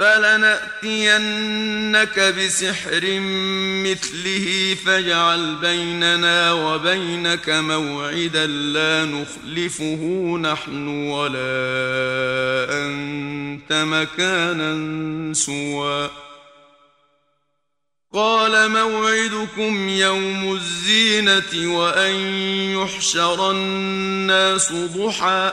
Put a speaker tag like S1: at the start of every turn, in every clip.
S1: فلنأتينك بسحر مثله فاجعل بيننا وبينك موعدا لا نخلفه نحن ولا أنت مكانا سوا قال موعدكم يوم الزينة وأن يحشر الناس ضحى.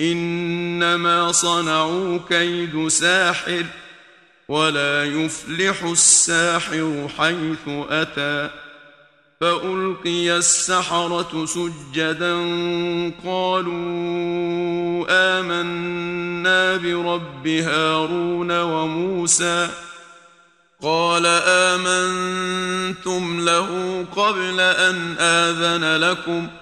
S1: إنما صنعوا كيد ساحر ولا يفلح الساحر حيث أتى فألقي السحرة سجدا قالوا آمنا برب هارون وموسى قال آمنتم له قبل أن آذن لكم ۖ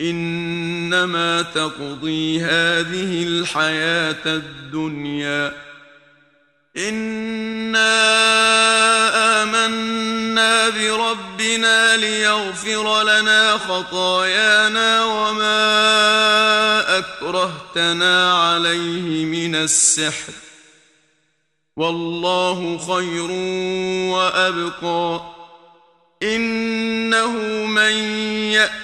S1: إنما تقضي هذه الحياة الدنيا. إنا آمنا بربنا ليغفر لنا خطايانا وما أكرهتنا عليه من السحر. والله خير وأبقى. إنه من يأتي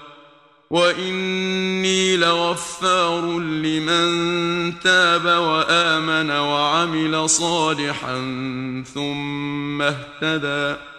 S1: وَإِنِّي لَغَفَّارٌ لِّمَن تَابَ وَآمَنَ وَعَمِلَ صَالِحًا ثُمَّ اهْتَدَى